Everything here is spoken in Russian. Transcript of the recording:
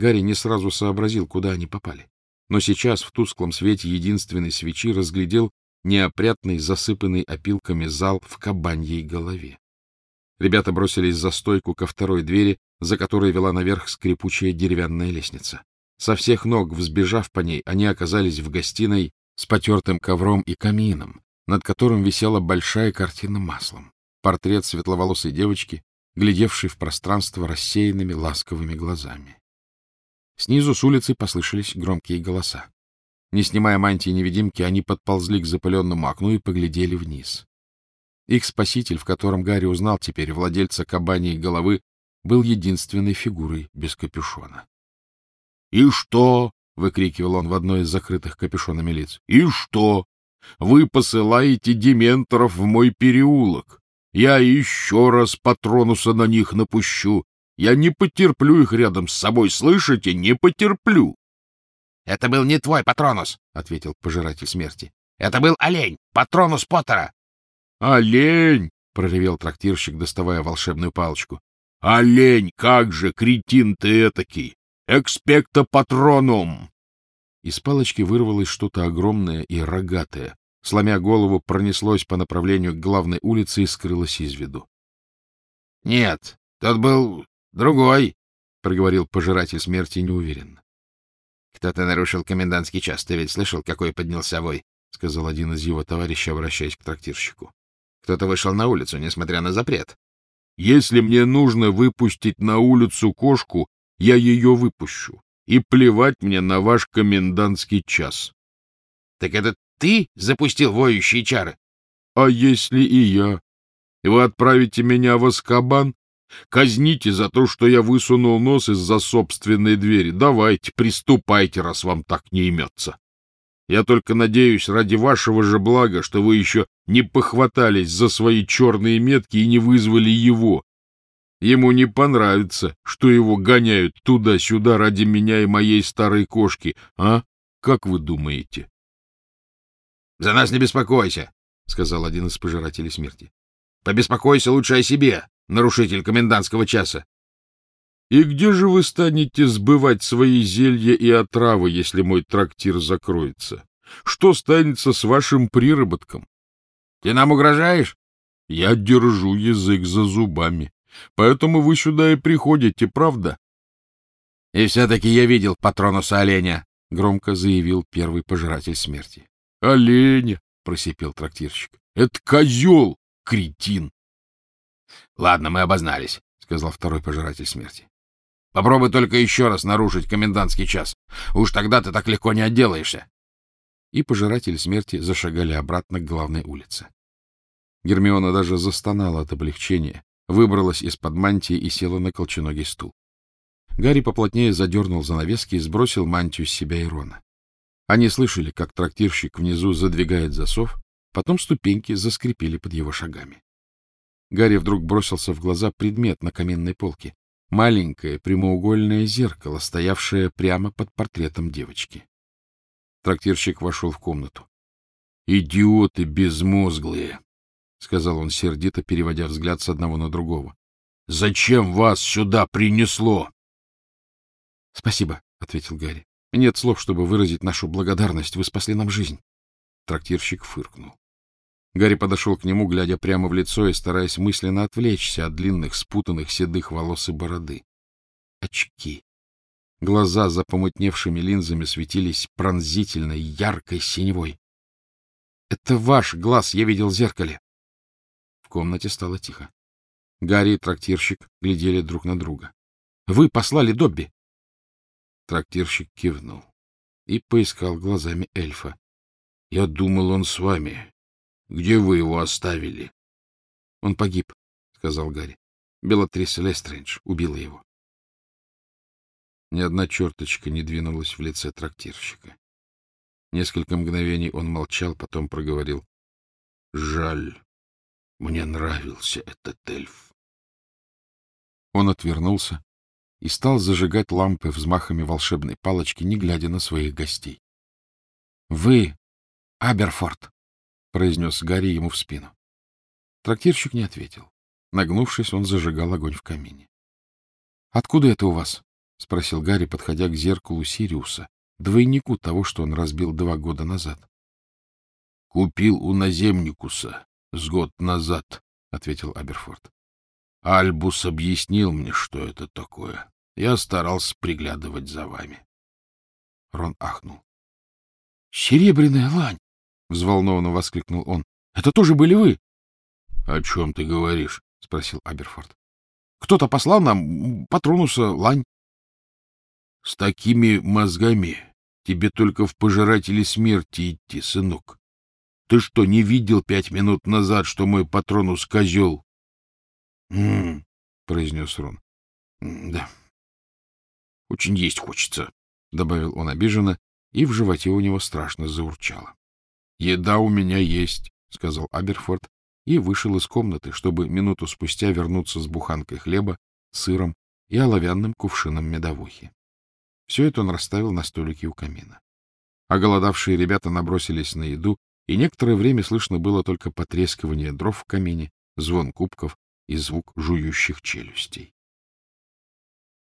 Гарри не сразу сообразил, куда они попали. Но сейчас в тусклом свете единственной свечи разглядел неопрятный, засыпанный опилками зал в кабаньей голове. Ребята бросились за стойку ко второй двери, за которой вела наверх скрипучая деревянная лестница. Со всех ног, взбежав по ней, они оказались в гостиной с потертым ковром и камином, над которым висела большая картина маслом. Портрет светловолосой девочки, глядевшей в пространство рассеянными ласковыми глазами. Снизу с улицы послышались громкие голоса. Не снимая мантии-невидимки, они подползли к запыленному окну и поглядели вниз. Их спаситель, в котором Гарри узнал теперь владельца кабаней головы, был единственной фигурой без капюшона. — И что? — выкрикивал он в одной из закрытых капюшонами лиц. — И что? Вы посылаете дементоров в мой переулок. Я еще раз патронуса на них напущу. Я не потерплю их рядом с собой, слышите? Не потерплю. — Это был не твой патронус, — ответил пожиратель смерти. — Это был олень, патронус Поттера. — Олень! — проревел трактирщик, доставая волшебную палочку. — Олень, как же, кретин ты этакий! Экспекта патронум! Из палочки вырвалось что-то огромное и рогатое. Сломя голову, пронеслось по направлению к главной улице и скрылось из виду. — Нет, тот был другой, — проговорил пожиратель смерти неуверенно. — Кто-то нарушил комендантский час. Ты ведь слышал, какой поднялся вой? — сказал один из его товарищей, обращаясь к трактирщику. — Кто-то вышел на улицу, несмотря на запрет. — Если мне нужно выпустить на улицу кошку, я ее выпущу. И плевать мне на ваш комендантский час. — Так это ты запустил воющие чары? — А если и я? Вы отправите меня в Аскабан? Казните за то, что я высунул нос из-за собственной двери. Давайте, приступайте, раз вам так не имется. Я только надеюсь, ради вашего же блага, что вы еще не похватались за свои черные метки и не вызвали его. Ему не понравится, что его гоняют туда-сюда ради меня и моей старой кошки, а? Как вы думаете? — За нас не беспокойся, — сказал один из пожирателей смерти. — Побеспокойся лучше о себе нарушитель комендантского часа. — И где же вы станете сбывать свои зелья и отравы, если мой трактир закроется? Что станется с вашим приработком? — Ты нам угрожаешь? — Я держу язык за зубами. Поэтому вы сюда и приходите, правда? — И все-таки я видел патронуса оленя, — громко заявил первый пожиратель смерти. — Оленя, — просипел трактирщик. — Это козел, кретин. — Ладно, мы обознались, — сказал второй пожиратель смерти. — Попробуй только еще раз нарушить комендантский час. Уж тогда ты так легко не отделаешься. И пожиратели смерти зашагали обратно к главной улице. Гермиона даже застонала от облегчения, выбралась из-под мантии и села на колченогий стул. Гарри поплотнее задернул занавески и сбросил мантию с себя и Рона. Они слышали, как трактирщик внизу задвигает засов, потом ступеньки заскрипели под его шагами. Гарри вдруг бросился в глаза предмет на каменной полке. Маленькое прямоугольное зеркало, стоявшее прямо под портретом девочки. Трактирщик вошел в комнату. — Идиоты безмозглые! — сказал он сердито, переводя взгляд с одного на другого. — Зачем вас сюда принесло? — Спасибо, — ответил Гарри. — Нет слов, чтобы выразить нашу благодарность. Вы спасли нам жизнь. Трактирщик фыркнул. Гарри подошел к нему, глядя прямо в лицо и стараясь мысленно отвлечься от длинных, спутанных седых волос и бороды. Очки. Глаза за помутневшими линзами светились пронзительной, яркой синевой. — Это ваш глаз я видел в зеркале. В комнате стало тихо. Гарри и трактирщик глядели друг на друга. — Вы послали Добби? Трактирщик кивнул и поискал глазами эльфа. — Я думал, он с вами. Где вы его оставили? — Он погиб, — сказал Гарри. Белатриса Лестрендж убила его. Ни одна черточка не двинулась в лице трактирщика. Несколько мгновений он молчал, потом проговорил. — Жаль. Мне нравился этот эльф. Он отвернулся и стал зажигать лампы взмахами волшебной палочки, не глядя на своих гостей. — Вы, Аберфорд, — произнес Гарри ему в спину. Трактирщик не ответил. Нагнувшись, он зажигал огонь в камине. — Откуда это у вас? — спросил Гарри, подходя к зеркалу Сириуса, двойнику того, что он разбил два года назад. — Купил у наземникуса с год назад, — ответил Аберфорд. — Альбус объяснил мне, что это такое. Я старался приглядывать за вами. Рон ахнул. — Серебряная лань! — взволнованно воскликнул он. — Это тоже были вы? — О чем ты говоришь? — спросил Аберфорд. — Кто-то послал нам патронуса лань. — С такими мозгами тебе только в пожиратели смерти идти, сынок. Ты что, не видел пять минут назад, что мой патронус — козел? «М-м-м», произнес Рон. — Да. — Очень есть хочется, — добавил он обиженно, и в животе у него страшно заурчало. — Еда у меня есть, — сказал Аберфорд, и вышел из комнаты, чтобы минуту спустя вернуться с буханкой хлеба, сыром и оловянным кувшином медовухи. Все это он расставил на столике у камина. Оголодавшие ребята набросились на еду и некоторое время слышно было только потрескивание дров в камине, звон кубков и звук жующих челюстей.